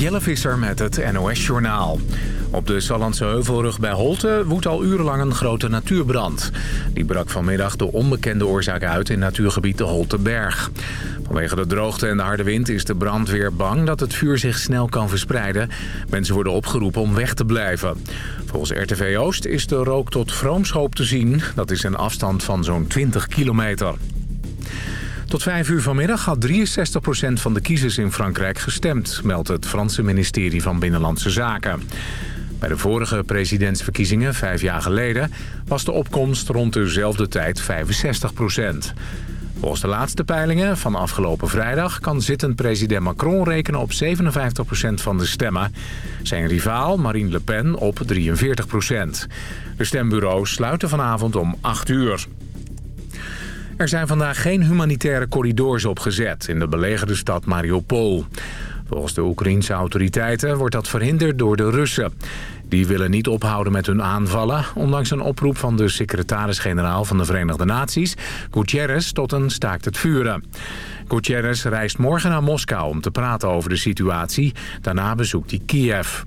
Jelle Visser met het NOS-journaal. Op de Sallandse Heuvelrug bij Holte woedt al urenlang een grote natuurbrand. Die brak vanmiddag de onbekende oorzaak uit in natuurgebied de Holteberg. Vanwege de droogte en de harde wind is de brandweer bang dat het vuur zich snel kan verspreiden. Mensen worden opgeroepen om weg te blijven. Volgens RTV Oost is de rook tot Vroomschoop te zien. Dat is een afstand van zo'n 20 kilometer. Tot vijf uur vanmiddag had 63% van de kiezers in Frankrijk gestemd... meldt het Franse ministerie van Binnenlandse Zaken. Bij de vorige presidentsverkiezingen, vijf jaar geleden... was de opkomst rond dezelfde tijd 65% Volgens de laatste peilingen van afgelopen vrijdag... kan zittend president Macron rekenen op 57% van de stemmen. Zijn rivaal Marine Le Pen op 43% De stembureaus sluiten vanavond om 8 uur. Er zijn vandaag geen humanitaire corridors opgezet in de belegerde stad Mariupol. Volgens de Oekraïense autoriteiten wordt dat verhinderd door de Russen. Die willen niet ophouden met hun aanvallen... ondanks een oproep van de secretaris-generaal van de Verenigde Naties... Gutierrez tot een staakt het vuren. Gutierrez reist morgen naar Moskou om te praten over de situatie. Daarna bezoekt hij Kiev.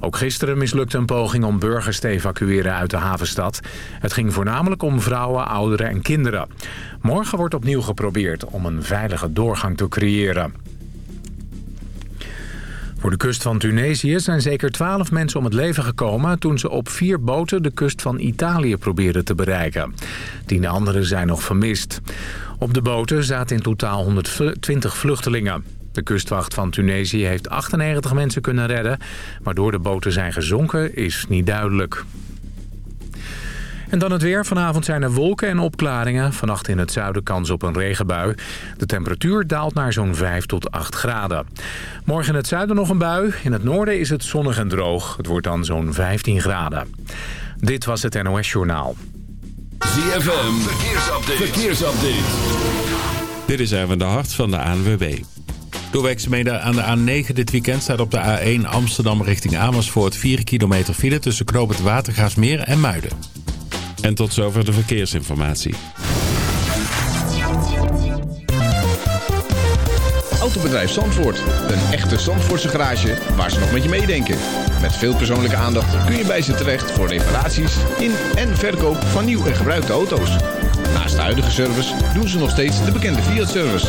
Ook gisteren mislukte een poging om burgers te evacueren uit de havenstad. Het ging voornamelijk om vrouwen, ouderen en kinderen. Morgen wordt opnieuw geprobeerd om een veilige doorgang te creëren. Voor de kust van Tunesië zijn zeker twaalf mensen om het leven gekomen... toen ze op vier boten de kust van Italië probeerden te bereiken. Tien anderen zijn nog vermist. Op de boten zaten in totaal 120 vluchtelingen. De kustwacht van Tunesië heeft 98 mensen kunnen redden. Waardoor de boten zijn gezonken is niet duidelijk. En dan het weer. Vanavond zijn er wolken en opklaringen. Vannacht in het zuiden kans op een regenbui. De temperatuur daalt naar zo'n 5 tot 8 graden. Morgen in het zuiden nog een bui. In het noorden is het zonnig en droog. Het wordt dan zo'n 15 graden. Dit was het NOS Journaal. ZFM. Verkeersupdate. Verkeersupdate. Dit is even de hart van de ANWB. Door werkzaamheden aan de A9 dit weekend staat op de A1 Amsterdam richting Amersfoort 4 kilometer file tussen Knoop het Watergaasmeer en Muiden. En tot zover de verkeersinformatie. Autobedrijf Zandvoort. Een echte Zandvoortse garage waar ze nog met je meedenken. Met veel persoonlijke aandacht kun je bij ze terecht voor reparaties in en verkoop van nieuw en gebruikte auto's. Naast de huidige service doen ze nog steeds de bekende Fiat-service.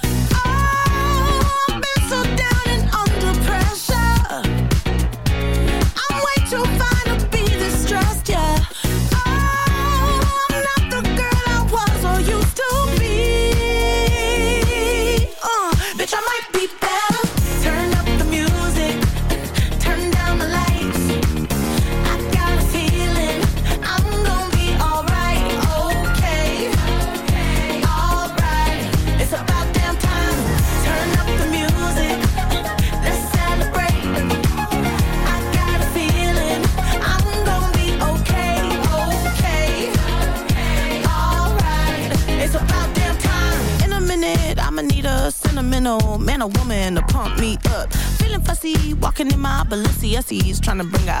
Trying to bring out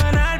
ganar.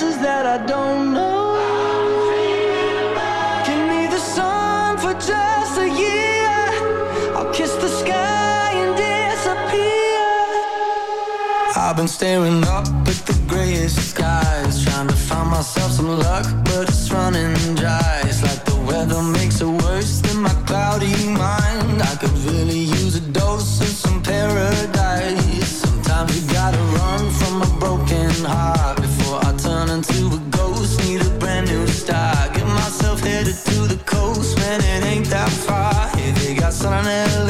that I don't know. Give me the sun for just a year. I'll kiss the sky and disappear. I've been staring up at the grayest skies, trying to find myself some luck, but it's running dry. It's like the weather makes it worse than my cloudy mind. I could really use a dose of some paradise. Sometimes you gotta. on it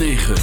9.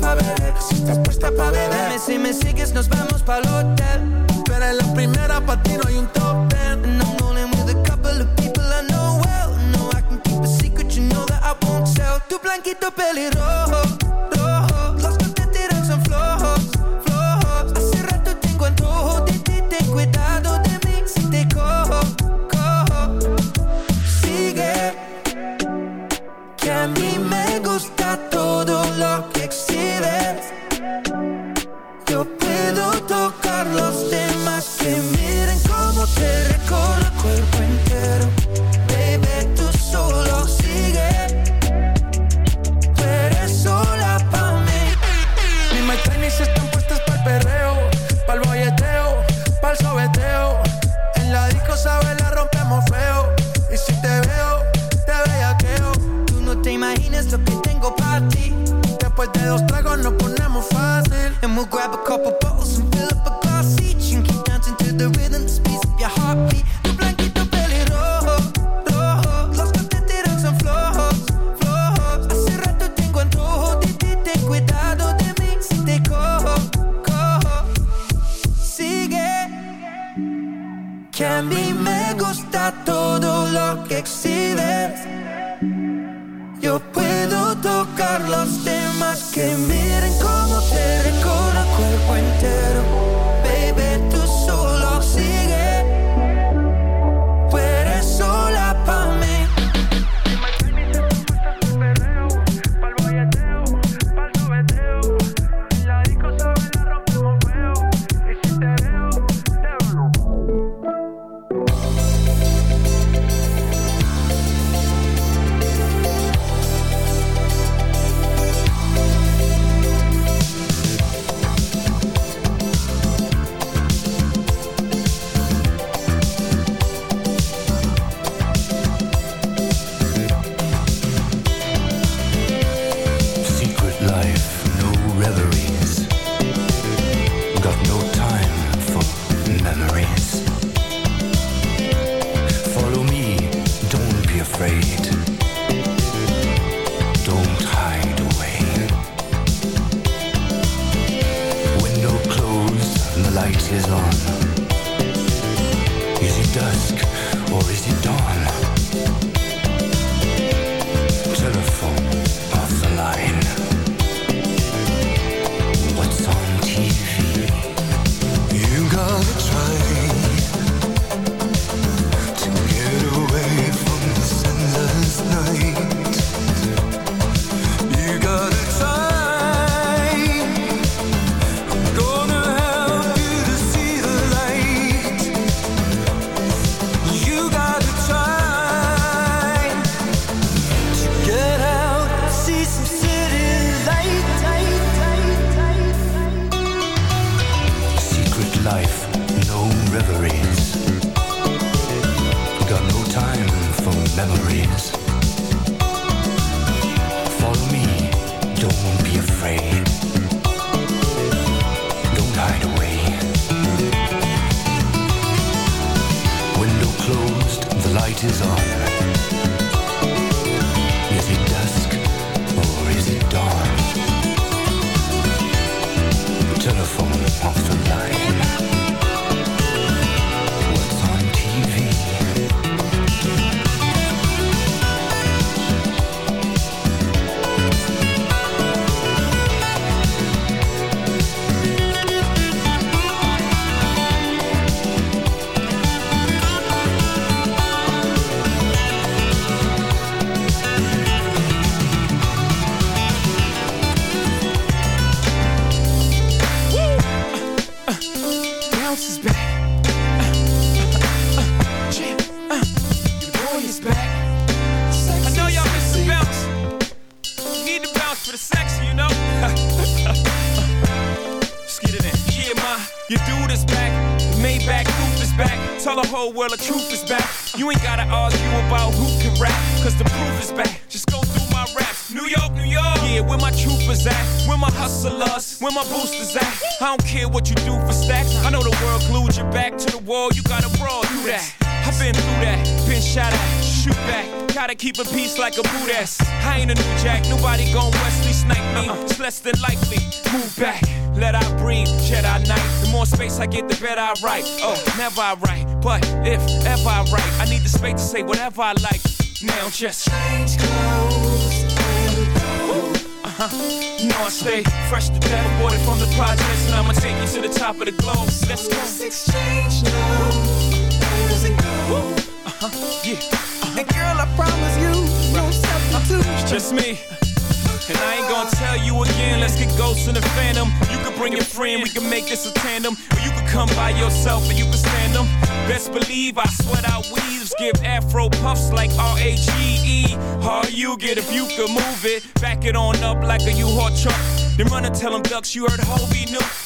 pa' beber, si estás puesta pa' beber. Dime si me sigues, nos vamos pa'l hotel. Pero en la primera pa' ti no hay un top ten. And I'm rolling with a couple of people I know well. No, I can keep a secret, you know that I won't tell Tu blanquito pelirrojo. I get, the better I write. Oh, never I write, but if ever I write, I need the space to say whatever I like. Now just change clothes go. Uh-huh. You know I stay fresh to death, aborted from the projects, and I'ma take you to the top of the globe. Let's go. Let's exchange now. Uh-huh, yeah. And girl, I promise you, no substitute. It's just me. And I ain't gonna tell you again, let's get ghosts in the phantom. You can bring your friend, we can make this a tandem. Or you come by yourself and you can stand them. Best believe I sweat out weaves, give afro puffs like R-A-G-E. How you get if you could move it, back it on up like a U-Haul truck. Then run and tell them ducks you heard Hobie new.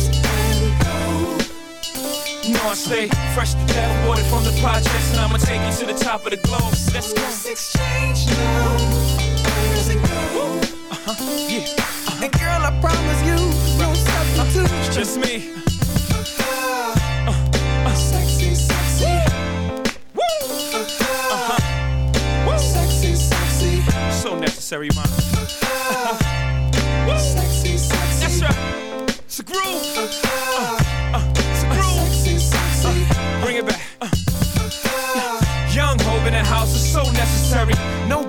I stay fresh to death, aborted from the projects, and I'ma take you to the top of the globe. Let's go. Let's exchange now. Uh-huh, yeah. Uh-huh. And girl, I promise you, no substitute. It's just me. Uh-huh. Sexy, sexy. Woo! Uh-huh. Woo! Sexy, sexy. So necessary, man.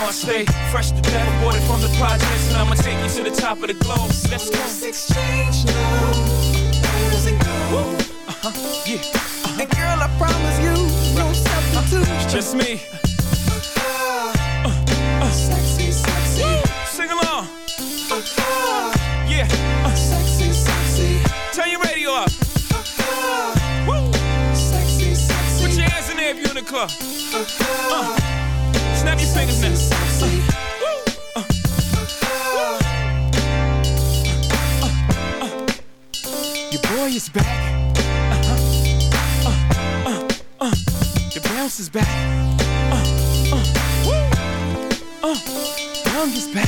know I stay fresh to death, aborted from the projects, and I'ma take you to the top of the globe. Let's go. Let's exchange now. Uh-huh, yeah. And girl, I promise you, no substitute. It's just me. Sexy, sexy. Sing along. Yeah. Uh, Sexy, sexy. turn your radio up. Woo. Sexy, sexy. Put your hands in there if you're in the club. Uh, snap your fingers now. Uh, Your boy is back. Uh, uh, uh. The bounce is back. Uh, uh. Uh, Young is back.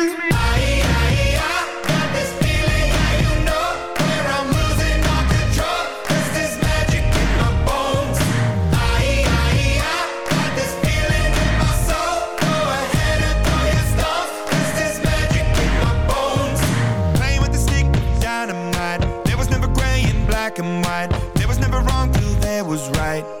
Black and white. There was never wrong till there was right.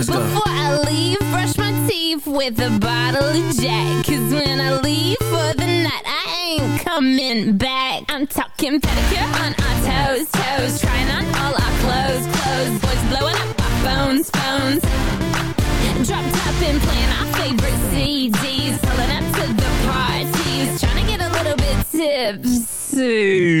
Let's. Before I leave, brush my teeth with a bottle of Jack. Cause when I leave for the night, I ain't coming back. I'm talking pedicure on our toes, toes. Trying on all our clothes, clothes. Boys blowing up our phones, phones. Dropped up and playing our favorite CDs. Pulling up to the parties. Trying to get a little bit tipsy.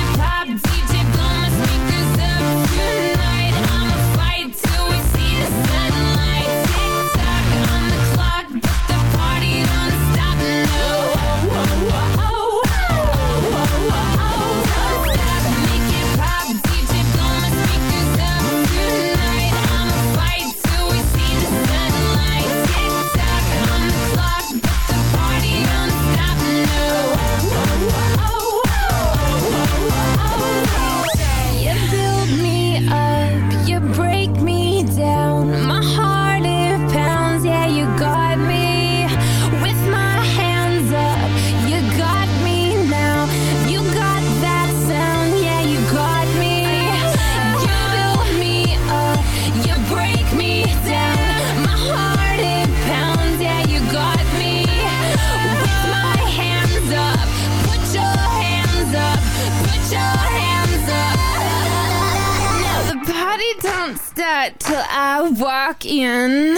in.